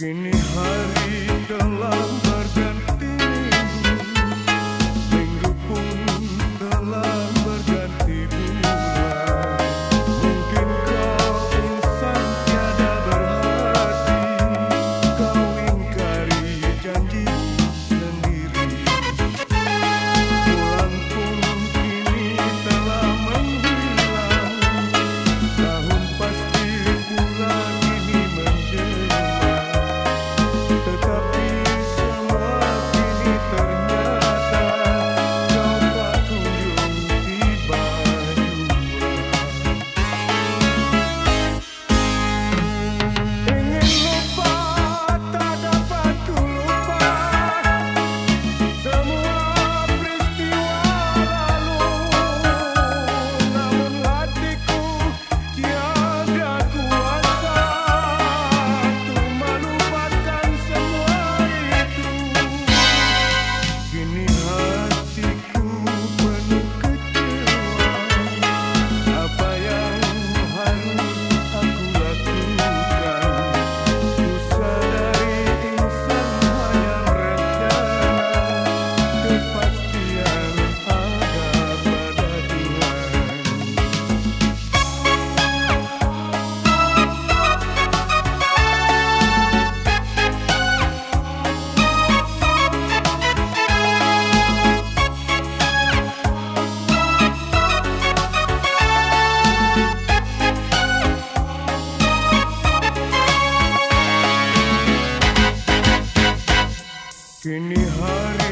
Kini hari telah Kini hari